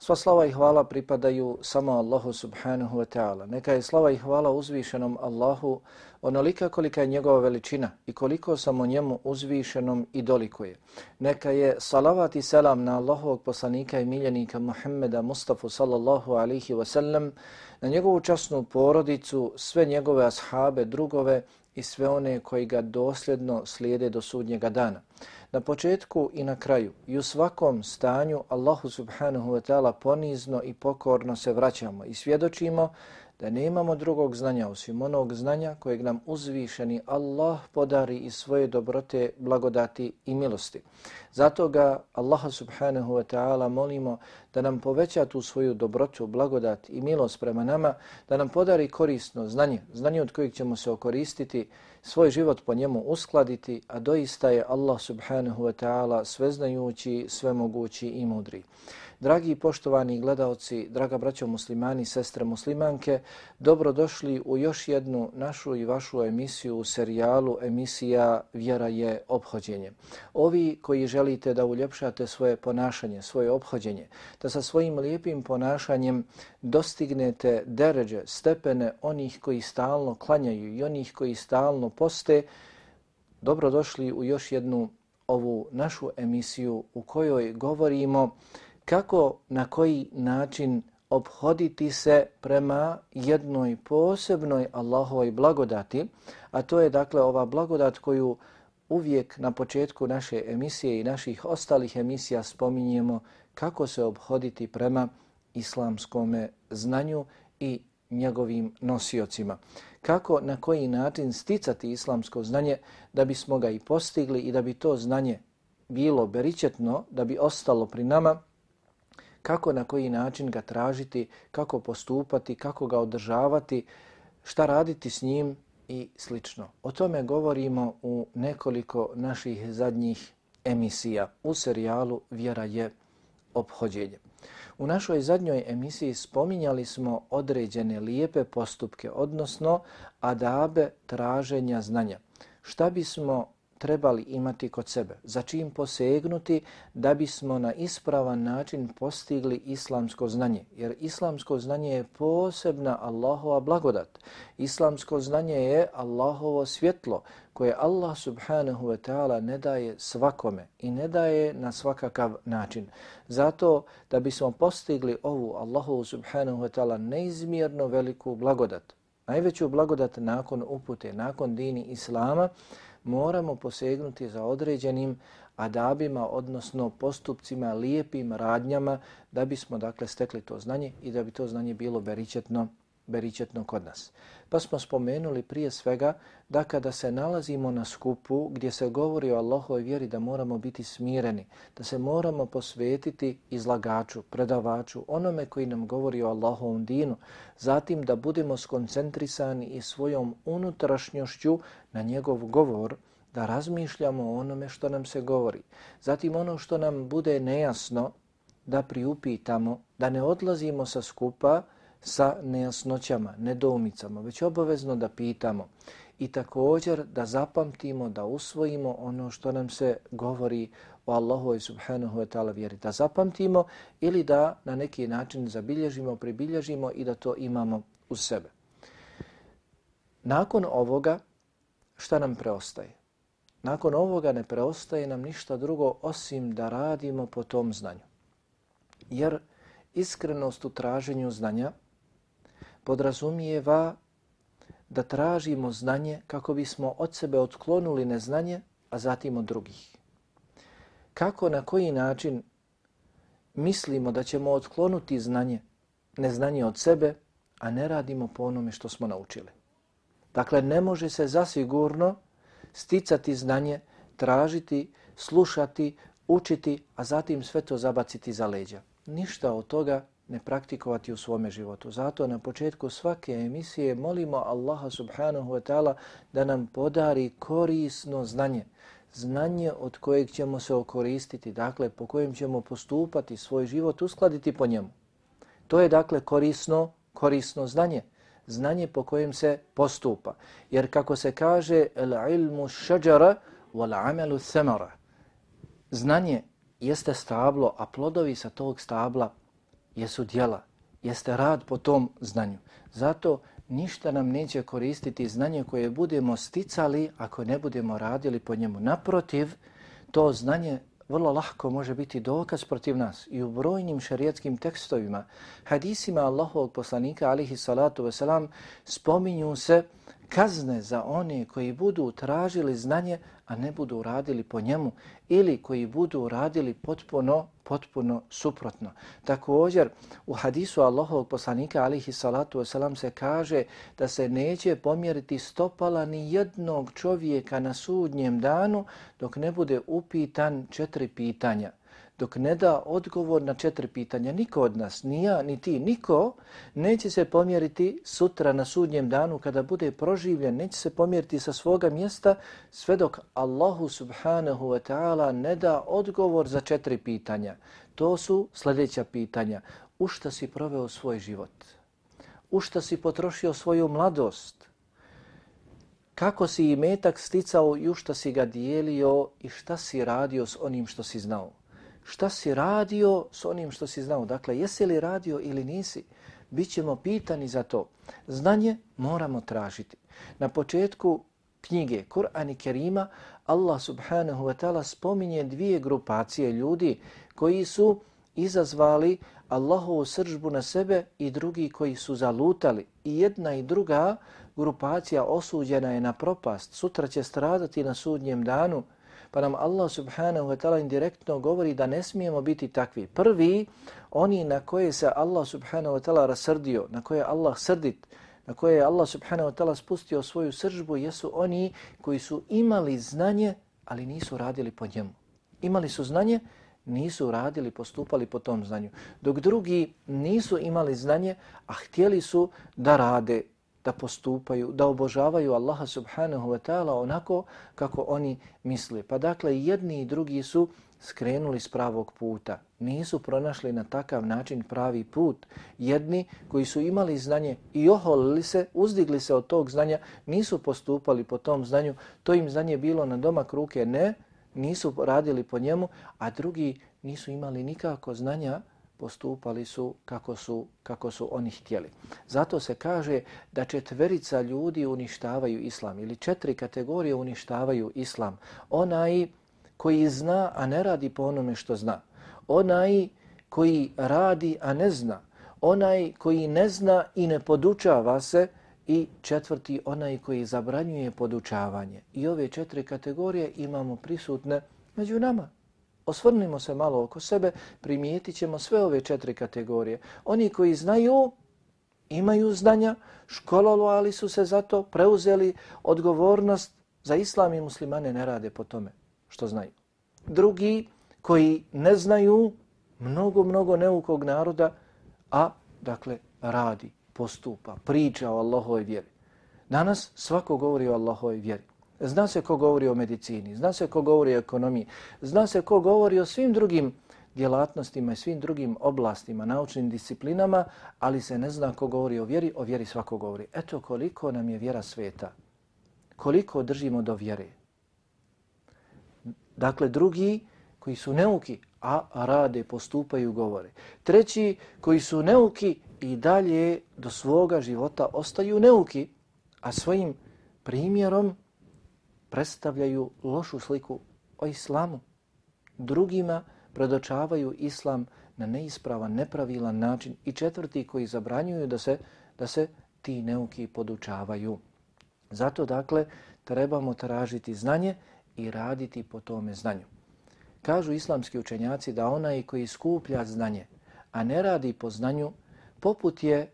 Sva slava i hvala pripadaju samo Allahu subhanahu wa ta'ala. Neka je slava i hvala uzvišenom Allahu onolika kolika je njegova veličina i koliko samo njemu uzvišenom i dolikuje. Neka je salavat i selam na Allahovog poslanika i miljenika Muhammeda Mustafa sallallahu alihi wasallam, na njegovu časnu porodicu, sve njegove ashabe, drugove i sve one koji ga dosljedno slijede do sudnjega dana. Na početku i na kraju i u svakom stanju Allahu subhanahu wa ta'ala ponizno i pokorno se vraćamo i svjedočimo da nemamo drugog znanja osim onog znanja kojeg nam uzvišeni Allah podari iz svoje dobrote, blagodati i milosti. Zato ga Allah subhanahu wa ta'ala molimo da nam poveća tu svoju dobrotu, blagodat i milost prema nama, da nam podari korisno znanje, znanje od kojeg ćemo se okoristiti, svoj život po njemu uskladiti, a doista je Allah subhanahu wa ta'ala sveznajući, svemogući i mudri. Dragi i poštovani gledaoci, draga braćo muslimani, sestre muslimanke, dobrodošli u još jednu našu i vašu emisiju u serijalu emisija Vjera je obhođenje. Ovi koji želite da uljepšate svoje ponašanje, svoje obhođenje, da sa svojim lijepim ponašanjem dostignete deređe, stepene onih koji stalno klanjaju i onih koji stalno poste, dobrodošli u još jednu ovu našu emisiju u kojoj govorimo kako, na koji način obhoditi se prema jednoj posebnoj Allahovoj blagodati, a to je dakle ova blagodat koju uvijek na početku naše emisije i naših ostalih emisija spominjemo kako se obhoditi prema islamskom znanju i njegovim nosiocima. Kako, na koji način sticati islamsko znanje da bismo ga i postigli i da bi to znanje bilo beričetno, da bi ostalo pri nama, kako na koji način ga tražiti, kako postupati, kako ga održavati, šta raditi s njim i slično. O tome govorimo u nekoliko naših zadnjih emisija u serijalu Vjera je obhođenje. U našoj zadnjoj emisiji spominjali smo određene lijepe postupke, odnosno adabe traženja znanja. Šta bismo trebali imati kod sebe, za čim posegnuti da bismo na ispravan način postigli islamsko znanje. Jer islamsko znanje je posebna Allahova blagodat. Islamsko znanje je Allahovo svjetlo koje Allah subhanahu wa ta'ala ne daje svakome i ne daje na svakakav način. Zato da bismo postigli ovu Allahovu subhanahu wa ta'ala neizmjerno veliku blagodat, najveću blagodat nakon upute, nakon dini Islama, moramo posegnuti za određenim adabima, odnosno postupcima, lijepim radnjama da bismo dakle stekli to znanje i da bi to znanje bilo beričetno, beričetno kod nas. Pa smo spomenuli prije svega da kada se nalazimo na skupu gdje se govori o Allahove vjeri da moramo biti smireni, da se moramo posvetiti izlagaču, predavaču, onome koji nam govori o Allahovom dinu, zatim da budemo skoncentrisani i svojom unutrašnjošću na njegov govor, da razmišljamo o onome što nam se govori. Zatim ono što nam bude nejasno, da priupitamo, da ne odlazimo sa skupa, sa nejasnoćama, nedoumicama, već obavezno da pitamo i također da zapamtimo, da usvojimo ono što nam se govori o Allahu i subhanahu wa ta'ala vjeri. Da zapamtimo ili da na neki način zabilježimo, pribilježimo i da to imamo u sebe. Nakon ovoga, šta nam preostaje? Nakon ovoga ne preostaje nam ništa drugo osim da radimo po tom znanju. Jer iskrenost u traženju znanja podrazumijeva da tražimo znanje kako bismo od sebe otklonuli neznanje, a zatim od drugih. Kako, na koji način mislimo da ćemo otklonuti znanje, neznanje od sebe, a ne radimo po onome što smo naučili. Dakle, ne može se zasigurno sticati znanje, tražiti, slušati, učiti, a zatim sve to zabaciti za leđa. Ništa od toga ne praktikovati u svome životu. Zato na početku svake emisije molimo Allaha subhanahu wa ta'ala da nam podari korisno znanje. Znanje od kojeg ćemo se okoristiti, dakle po kojem ćemo postupati svoj život, uskladiti po njemu. To je dakle korisno, korisno znanje. Znanje po kojem se postupa. Jer kako se kaže, el ilmu šeđara wal amelu semara. Znanje jeste stablo, a plodovi sa tog stabla jesu djela, jeste rad po tom znanju. Zato ništa nam neće koristiti znanje koje budemo sticali ako ne budemo radili po njemu. Naprotiv, to znanje vrlo lahko može biti dokaz protiv nas i u brojnim šarijetskim tekstovima, hadisima Allahovog poslanika alihi salatu wasalam, spominju se kazne za one koji budu tražili znanje, a ne budu radili po njemu ili koji budu radili potpuno potpuno suprotno. Također u hadisu Allahovog poslanika alihi salatu wasalam se kaže da se neće pomjeriti stopala ni jednog čovjeka na sudnjem danu dok ne bude upitan četiri pitanja dok ne da odgovor na četiri pitanja. Niko od nas, ni ja, ni ti, niko neće se pomjeriti sutra na sudnjem danu kada bude proživljen, neće se pomjeriti sa svoga mjesta sve dok Allahu subhanahu wa ta'ala ne da odgovor za četiri pitanja. To su sljedeća pitanja. U šta si proveo svoj život? U šta si potrošio svoju mladost? Kako si i metak sticao i u šta si ga dijelio i šta si radio s onim što si znao? Šta si radio s onim što si znao. Dakle, jesi li radio ili nisi, bit ćemo pitani za to. Znanje moramo tražiti. Na početku knjige Kur'an i Kerima Allah subhanahu wa ta'ala spominje dvije grupacije ljudi koji su izazvali Allahovu sržbu na sebe i drugi koji su zalutali. I jedna i druga grupacija osuđena je na propast. Sutra će stradati na sudnjem danu Pa nam Allah subhanahu wa ta'ala indirektno govori da ne smijemo biti takvi. Prvi, oni na koje se Allah subhanahu wa ta'ala rasrdio, na koje Allah srdit, na koje je Allah subhanahu wa ta'ala spustio svoju sržbu, jesu oni koji su imali znanje, ali nisu radili po njemu. Imali su znanje, nisu radili, postupali po tom znanju. Dok drugi nisu imali znanje, a htjeli su da rade, da postupaju, da obožavaju Allaha subhanahu wa ta'ala onako kako oni misle. Pa dakle, jedni i drugi su skrenuli s pravog puta. Nisu pronašli na takav način pravi put. Jedni koji su imali znanje i oholili se, uzdigli se od tog znanja, nisu postupali po tom znanju. To im znanje bilo na domak ruke, ne, nisu radili po njemu, a drugi nisu imali nikako znanja postupali su kako su kako su oni htjeli. Zato se kaže da četverica ljudi uništavaju islam ili četiri kategorije uništavaju islam. Onaj koji zna, a ne radi po onome što zna. Onaj koji radi, a ne zna. Onaj koji ne zna i ne podučava se. I četvrti, onaj koji zabranjuje podučavanje. I ove četiri kategorije imamo prisutne među nama. Osvrnimo se malo oko sebe, primijetit ćemo sve ove četiri kategorije. Oni koji znaju, imaju znanja, školovali su se za to, preuzeli odgovornost za islam i muslimane ne rade po tome što znaju. Drugi koji ne znaju, mnogo, mnogo neukog naroda, a dakle radi, postupa, priča o Allahove vjeri. Danas svako govori o Allahove vjeri. Zna se ko govori o medicini, zna se ko govori o ekonomiji, zna se ko govori o svim drugim djelatnostima i svim drugim oblastima, naučnim disciplinama, ali se ne zna ko govori o vjeri, o vjeri svako govori. Eto koliko nam je vjera sveta, koliko držimo do vjere. Dakle, drugi koji su neuki, a rade, postupaju, govore. Treći koji su neuki i dalje do svoga života ostaju neuki, a svojim primjerom predstavljaju lošu sliku o islamu. Drugima predočavaju islam na neispravan, nepravilan način i četvrti koji zabranjuju da se, da se ti neuki podučavaju. Zato, dakle, trebamo tražiti znanje i raditi po tome znanju. Kažu islamski učenjaci da onaj koji skuplja znanje, a ne radi po znanju, poput je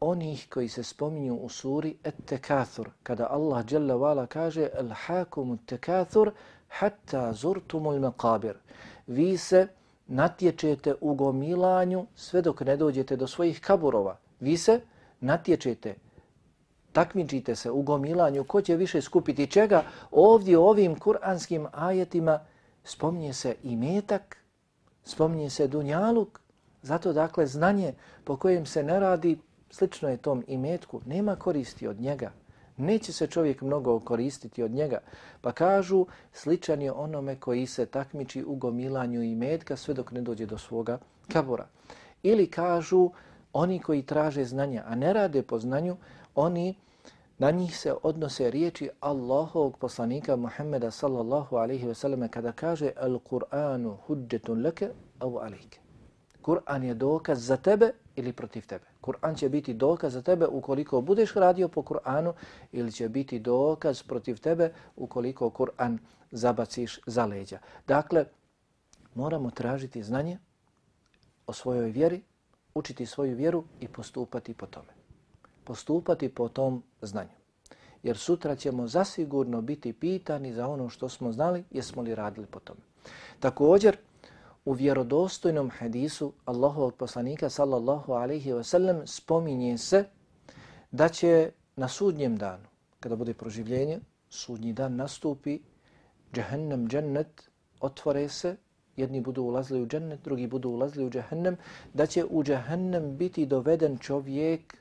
onih koji se spominju u suri Et-Tekathur, kada Allah dželle Vala kaže El-Hakumu Tekathur hatta zurtumul maqabir. Vi se natječete u gomilanju sve dok ne dođete do svojih kaburova. Vi se natječete, takmičite se u gomilanju ko će više skupiti čega. Ovdje u ovim kuranskim ajetima spominje se i metak, spominje se dunjaluk, zato dakle znanje po kojem se ne radi, slično je tom imetku, nema koristi od njega. Neće se čovjek mnogo koristiti od njega. Pa kažu, sličan je onome koji se takmiči u gomilanju i metka sve dok ne dođe do svoga kabura. Ili kažu, oni koji traže znanja, a ne rade po znanju, oni na njih se odnose riječi Allahovog poslanika Muhammeda sallallahu alaihi ve selleme kada kaže Al-Qur'anu hudjetun leke au alike. Kur'an je dokaz za tebe ili protiv tebe. Kur'an će biti dokaz za tebe ukoliko budeš radio po Kur'anu ili će biti dokaz protiv tebe ukoliko Kur'an zabaciš za leđa. Dakle, moramo tražiti znanje o svojoj vjeri, učiti svoju vjeru i postupati po tome. Postupati po tom znanju. Jer sutra ćemo zasigurno biti pitani za ono što smo znali, jesmo li radili po tome. Također, u vjerodostojnom hadisu Allahovog poslanika sallallahu alaihi wa sallam spominje se da će na sudnjem danu, kada bude proživljenje, sudnji dan nastupi, džahennem, džennet, otvore se, jedni budu ulazili u džennet, drugi budu ulazili u džahennem, da će u džahennem biti doveden čovjek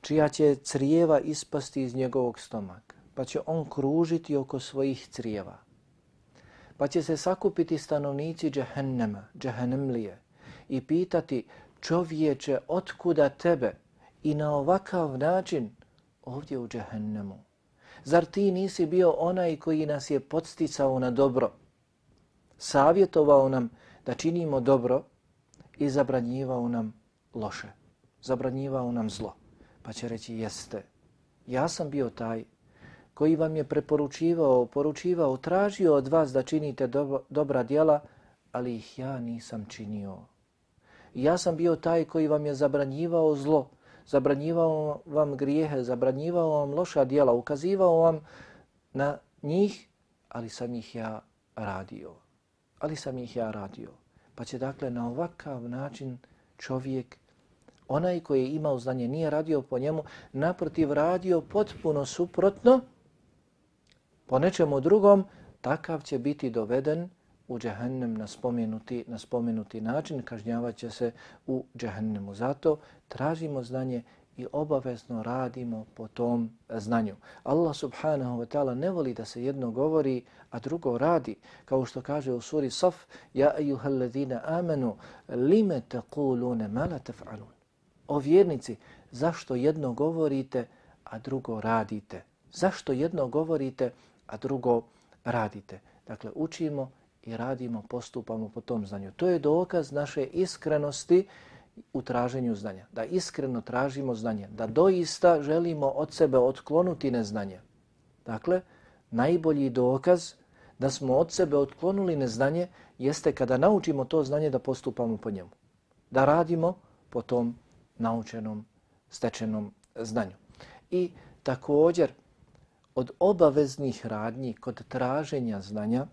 čija će crijeva ispasti iz njegovog stomaka, pa će on kružiti oko svojih crijeva pa će se sakupiti stanovnici džehennema, džehennemlije i pitati čovječe otkuda tebe i na ovakav način ovdje u džehennemu. Zar ti nisi bio onaj koji nas je podsticao na dobro, savjetovao nam da činimo dobro i zabranjivao nam loše, zabranjivao nam zlo. Pa će reći jeste, ja sam bio taj koji vam je preporučivao, poručivao, tražio od vas da činite dobro, dobra djela, ali ih ja nisam činio. Ja sam bio taj koji vam je zabranjivao zlo, zabranjivao vam grijehe, zabranjivao vam loša djela, ukazivao vam na njih, ali sam ih ja radio. Ali sam ih ja radio. Pa će dakle na ovakav način čovjek, onaj koji je imao znanje, nije radio po njemu, naprotiv radio potpuno suprotno, po nečemu drugom, takav će biti doveden u džahennem na spomenuti, na spomenuti način, kažnjavaće se u džahennemu. Zato tražimo znanje i obavezno radimo po tom znanju. Allah subhanahu wa ta'ala ne voli da se jedno govori, a drugo radi. Kao što kaže u suri Saf, Ja ejuhal ladhina amenu, lime taqulune ma la taf'alun. O vjernici, zašto jedno govorite, a drugo radite? Zašto jedno govorite, a drugo radite. Dakle, učimo i radimo, postupamo po tom znanju. To je dokaz naše iskrenosti u traženju znanja. Da iskreno tražimo znanje. Da doista želimo od sebe otklonuti neznanje. Dakle, najbolji dokaz da smo od sebe otklonuli neznanje jeste kada naučimo to znanje da postupamo po njemu. Da radimo po tom naučenom, stečenom znanju. I također, od obaveznih radnji kod traženja znanja,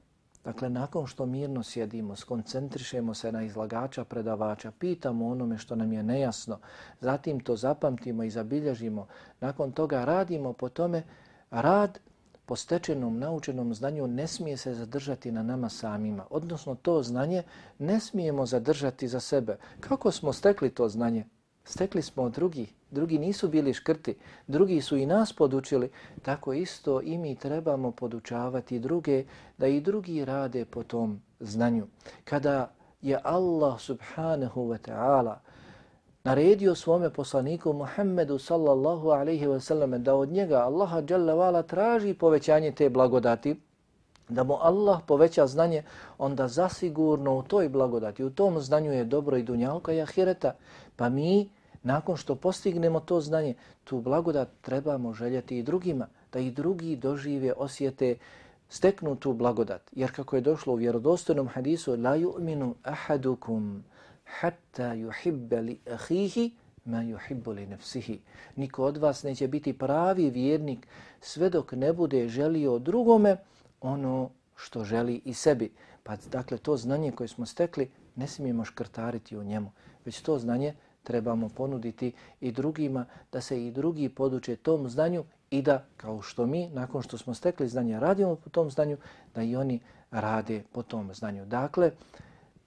dakle nakon što mirno sjedimo, skoncentrišemo se na izlagača, predavača, pitamo onome što nam je nejasno, zatim to zapamtimo i zabilježimo, nakon toga radimo po tome, rad po stečenom, naučenom znanju ne smije se zadržati na nama samima, odnosno to znanje ne smijemo zadržati za sebe. Kako smo stekli to znanje? Stekli smo od drugih, drugi nisu bili škrti, drugi su i nas podučili, tako isto i mi trebamo podučavati druge da i drugi rade po tom znanju. Kada je Allah subhanahu wa ta'ala naredio svome poslaniku Muhammedu sallallahu alaihi wa sallam da od njega Allaha jalla traži povećanje te blagodati, da mu Allah poveća znanje, onda zasigurno u toj blagodati, u tom znanju je dobro i dunjalka i ahireta, pa mi nakon što postignemo to znanje, tu blagodat trebamo željeti i drugima, da i drugi dožive, osjete, steknu tu blagodat. Jer kako je došlo u vjerodostojnom hadisu, la yu'minu ahadukum hatta yuhibba li ahihi ma yuhibbu li nafsihi. Niko od vas neće biti pravi vjernik sve dok ne bude želio drugome ono što želi i sebi. Pa dakle, to znanje koje smo stekli ne smijemo škrtariti u njemu, već to znanje trebamo ponuditi i drugima da se i drugi poduče tom znanju i da, kao što mi, nakon što smo stekli znanje, radimo po tom znanju, da i oni rade po tom znanju. Dakle,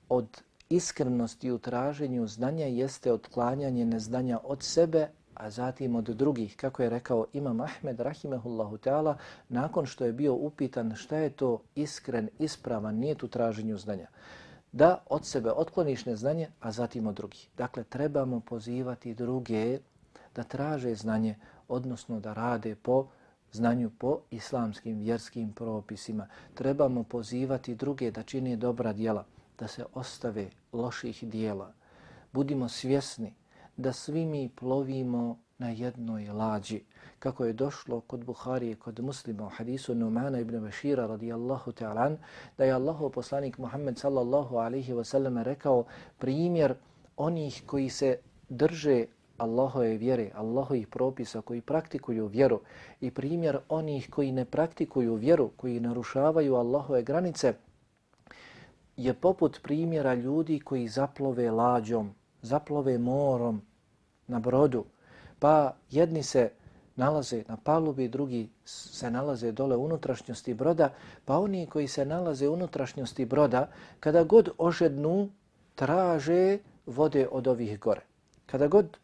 od iskrenosti u traženju znanja jeste otklanjanje neznanja od sebe, a zatim od drugih. Kako je rekao Imam Ahmed, rahimehullahu ta'ala, nakon što je bio upitan šta je to iskren, ispravan, nije tu traženju znanja da od sebe otkloniš neznanje, a zatim od drugih. Dakle, trebamo pozivati druge da traže znanje, odnosno da rade po znanju po islamskim vjerskim propisima. Trebamo pozivati druge da čine dobra djela, da se ostave loših dijela. Budimo svjesni da svi mi plovimo na jednoj lađi. Kako je došlo kod Buharije, kod muslima u hadisu Numana ibn Bešira radijallahu ta'ala, da je Allahu poslanik Muhammed sallallahu alaihi wasallam rekao primjer onih koji se drže Allahove vjere, Allahovih propisa, koji praktikuju vjeru i primjer onih koji ne praktikuju vjeru, koji narušavaju Allahove granice, je poput primjera ljudi koji zaplove lađom, zaplove morom na brodu, pa jedni se nalaze na palubi, drugi se nalaze dole u unutrašnjosti broda, pa oni koji se nalaze u unutrašnjosti broda, kada god ožednu, traže vode od ovih gore. Kada god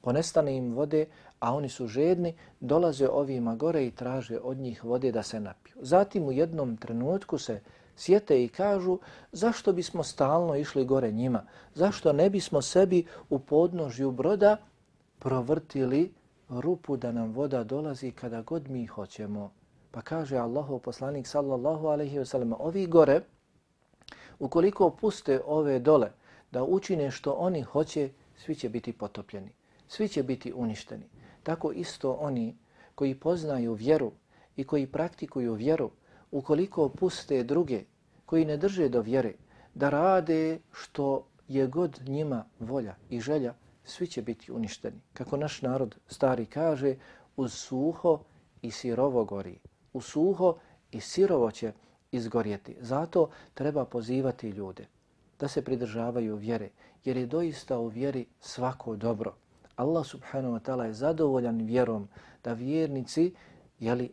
ponestane im vode, a oni su žedni, dolaze ovima gore i traže od njih vode da se napiju. Zatim u jednom trenutku se sjete i kažu zašto bismo stalno išli gore njima, zašto ne bismo sebi u podnožju broda provrtili rupu da nam voda dolazi kada god mi hoćemo. Pa kaže Allahu poslanik sallallahu alaihi wa sallam, ovi gore, ukoliko puste ove dole da učine što oni hoće, svi će biti potopljeni, svi će biti uništeni. Tako isto oni koji poznaju vjeru i koji praktikuju vjeru, ukoliko puste druge koji ne drže do vjere, da rade što je god njima volja i želja, svi će biti uništeni. Kako naš narod stari kaže, uz suho i sirovo gori. U suho i sirovo će izgorjeti. Zato treba pozivati ljude da se pridržavaju vjere, jer je doista u vjeri svako dobro. Allah subhanahu wa ta'ala je zadovoljan vjerom da vjernici jeli,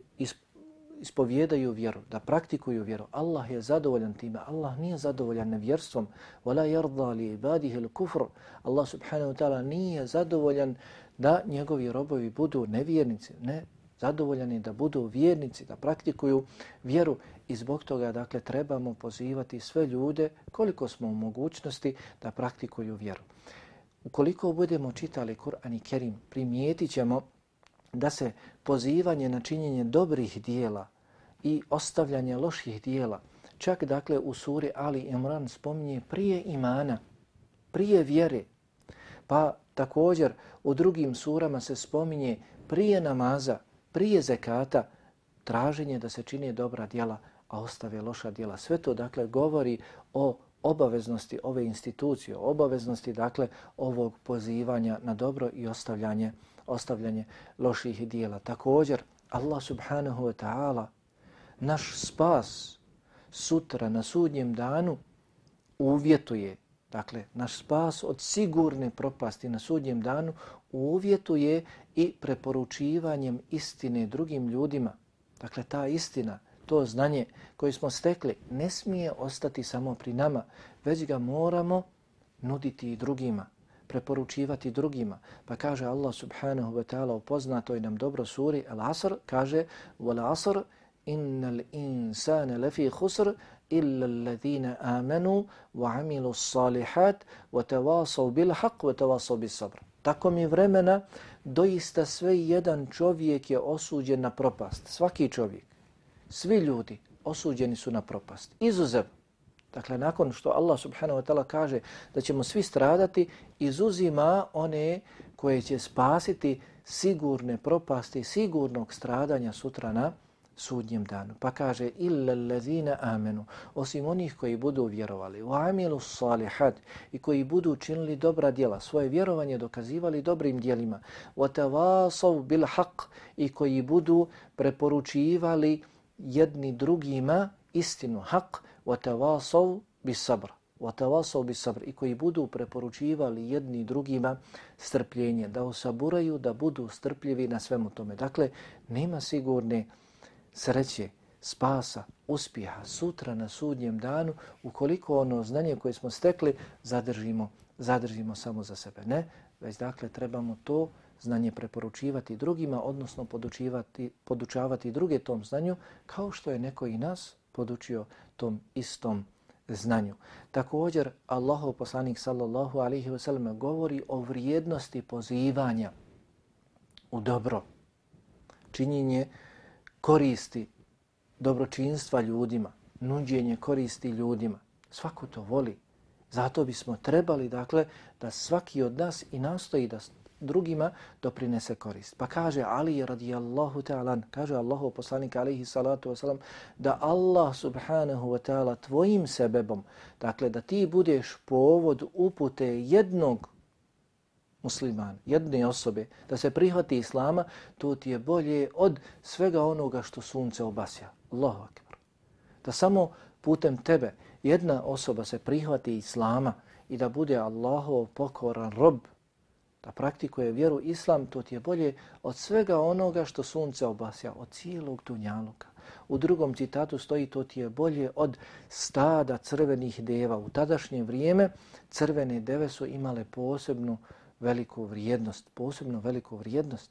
ispovjedaju vjeru, da praktikuju vjeru. Allah je zadovoljan time. Allah nije zadovoljan nevjerstvom. Wala yarda li ibadihi al-kufr. Allah subhanahu wa ta'ala nije zadovoljan da njegovi robovi budu nevjernici. Ne, zadovoljan je da budu vjernici, da praktikuju vjeru i zbog toga dakle trebamo pozivati sve ljude koliko smo u mogućnosti da praktikuju vjeru. Ukoliko budemo čitali Kur'an i Kerim, primijetit ćemo da se pozivanje na činjenje dobrih dijela i ostavljanje loših dijela, čak dakle u suri Ali Imran spominje prije imana, prije vjere, pa također u drugim surama se spominje prije namaza, prije zekata, traženje da se čini dobra dijela, a ostave loša dijela. Sve to dakle govori o obaveznosti ove institucije, obaveznosti dakle ovog pozivanja na dobro i ostavljanje ostavljanje loših dijela. Također, Allah subhanahu wa ta'ala naš spas sutra na sudnjem danu uvjetuje, dakle, naš spas od sigurne propasti na sudnjem danu uvjetuje i preporučivanjem istine drugim ljudima. Dakle, ta istina, to znanje koje smo stekli ne smije ostati samo pri nama, već ga moramo nuditi i drugima preporučivati drugima. Pa kaže Allah subhanahu wa ta'ala u poznatoj nam dobro suri Al-Asr, kaže Wal-Asr innal insana lafi khusr illa alladhina amanu wa amilu salihat wa tawasaw bil haqq wa tawasaw bis sabr. Tako mi vremena doista sve jedan čovjek je osuđen na propast. Svaki čovjek. Svi ljudi osuđeni su na propast. Izuzev Dakle, nakon što Allah subhanahu wa ta'ala kaže da ćemo svi stradati, izuzima one koje će spasiti sigurne propasti, sigurnog stradanja sutra na sudnjem danu. Pa kaže, illa allazina amenu, osim onih koji budu vjerovali, u amilu salihat i koji budu učinili dobra djela, svoje vjerovanje dokazivali dobrim djelima, wa tawasau bil haq i koji budu preporučivali jedni drugima istinu, haq, وَتَوَاسَوْ بِسَبْرَ وَتَوَاسَوْ بِسَبْرَ i koji budu preporučivali jedni drugima strpljenje, da osaburaju, da budu strpljivi na svemu tome. Dakle, nema sigurne sreće, spasa, uspjeha sutra na sudnjem danu ukoliko ono znanje koje smo stekli zadržimo, zadržimo samo za sebe. Ne, već dakle trebamo to znanje preporučivati drugima, odnosno podučivati, podučavati druge tom znanju, kao što je neko i nas podučio tom istom znanju. Također, Allahov poslanik sallallahu alaihi ve sellem govori o vrijednosti pozivanja u dobro, činjenje koristi dobročinstva ljudima, nuđenje koristi ljudima. Svako to voli. Zato bismo trebali, dakle, da svaki od nas i nastoji da drugima doprinese korist. Pa kaže Ali radijallahu ta'ala, kaže Allahu poslanik alaihi salatu wasalam, da Allah subhanahu wa ta'ala tvojim sebebom, dakle da ti budeš povod upute jednog musliman, jedne osobe, da se prihvati islama, to ti je bolje od svega onoga što sunce obasja. Allahu akbar. Da samo putem tebe jedna osoba se prihvati islama i da bude Allahov pokoran rob, da praktikuje vjeru islam, to ti je bolje od svega onoga što sunce obasja, od cijelog dunjaluka. U drugom citatu stoji to ti je bolje od stada crvenih deva. U tadašnje vrijeme crvene deve su imale posebnu veliku vrijednost, posebno veliku vrijednost.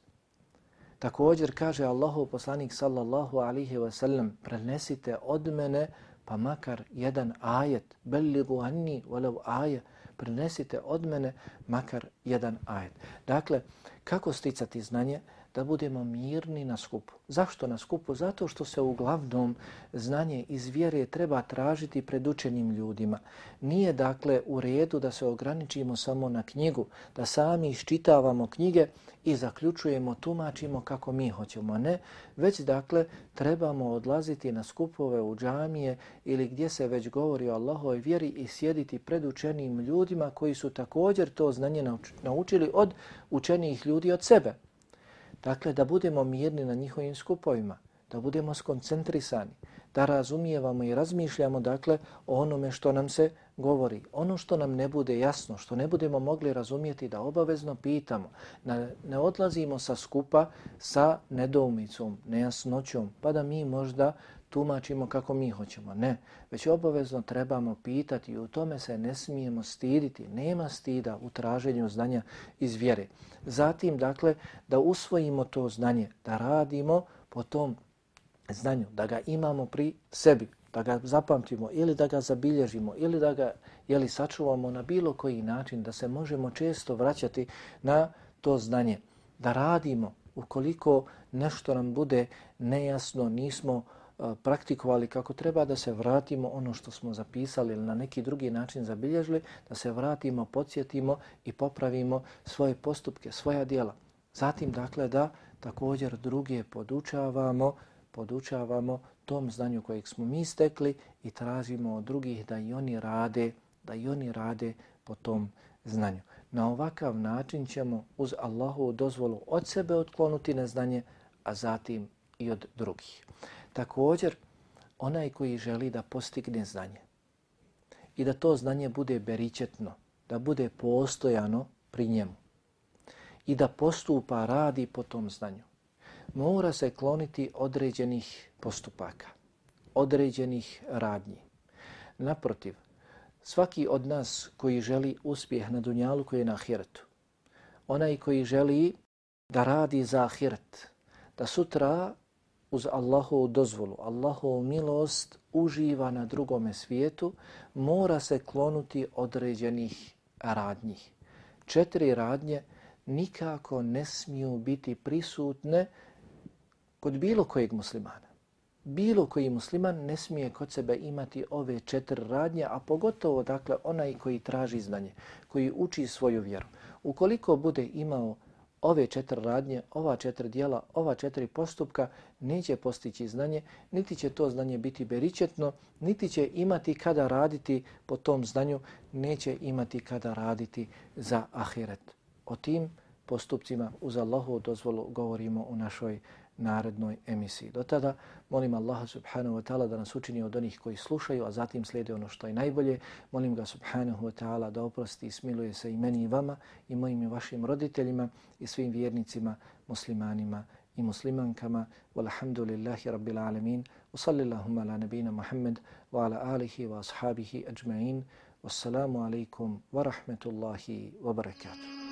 Također kaže Allahu poslanik sallallahu alihi wasallam, prenesite od mene pa makar jedan ajet, belligu anni walau ajet, prenesite od mene makar jedan ajet. Dakle, kako sticati znanje? Da budemo mirni na skupu. Zašto na skupu? Zato što se uglavnom znanje iz vjere treba tražiti pred učenim ljudima. Nije dakle u redu da se ograničimo samo na knjigu, da sami iščitavamo knjige i zaključujemo, tumačimo kako mi hoćemo. Ne, već dakle trebamo odlaziti na skupove u džamije ili gdje se već govori o Allahoj vjeri i sjediti pred učenim ljudima koji su također to znanje naučili od učenih ljudi od sebe. Dakle, da budemo mirni na njihovim skupovima, da budemo skoncentrisani, da razumijevamo i razmišljamo dakle o onome što nam se govori. Ono što nam ne bude jasno, što ne budemo mogli razumijeti, da obavezno pitamo. Ne odlazimo sa skupa sa nedoumicom, nejasnoćom, pa da mi možda tumačimo kako mi hoćemo. Ne, već obavezno trebamo pitati i u tome se ne smijemo stiditi. Nema stida u traženju znanja iz vjere. Zatim, dakle, da usvojimo to znanje, da radimo po tom znanju, da ga imamo pri sebi, da ga zapamtimo ili da ga zabilježimo ili da ga jeli, sačuvamo na bilo koji način, da se možemo često vraćati na to znanje. Da radimo ukoliko nešto nam bude nejasno, nismo praktikovali kako treba da se vratimo ono što smo zapisali ili na neki drugi način zabilježili, da se vratimo, podsjetimo i popravimo svoje postupke, svoja dijela. Zatim, dakle, da također druge podučavamo, podučavamo tom znanju kojeg smo mi stekli i tražimo od drugih da i oni rade, da i oni rade po tom znanju. Na ovakav način ćemo uz Allahu dozvolu od sebe otklonuti neznanje, a zatim i od drugih. Također, onaj koji želi da postigne znanje i da to znanje bude beričetno, da bude postojano pri njemu i da postupa, radi po tom znanju, mora se kloniti određenih postupaka, određenih radnji. Naprotiv, svaki od nas koji želi uspjeh na dunjalu koji je na ahiretu, onaj koji želi da radi za ahiret, da sutra uz Allahovu dozvolu, Allahovu milost uživa na drugome svijetu, mora se klonuti određenih radnji. Četiri radnje nikako ne smiju biti prisutne kod bilo kojeg muslimana. Bilo koji musliman ne smije kod sebe imati ove četiri radnje, a pogotovo dakle onaj koji traži znanje, koji uči svoju vjeru. Ukoliko bude imao ove četiri radnje, ova četiri dijela, ova četiri postupka neće postići znanje, niti će to znanje biti beričetno, niti će imati kada raditi po tom znanju, neće imati kada raditi za ahiret. O tim postupcima uz Allahu dozvolu govorimo u našoj narednoj emisiji. Do tada molim Allaha subhanahu wa ta'ala da nas učini od onih koji slušaju, a zatim slijede ono što je najbolje. Molim ga subhanahu wa ta'ala da oprosti i smiluje se i meni i vama i mojim i vašim roditeljima i svim vjernicima, muslimanima i muslimankama. Walhamdulillahi rabbil alamin. Wa ala nabina Muhammed wa ala alihi wa ashabihi ajma'in. Wassalamu alaikum wa rahmetullahi wa barakatuh.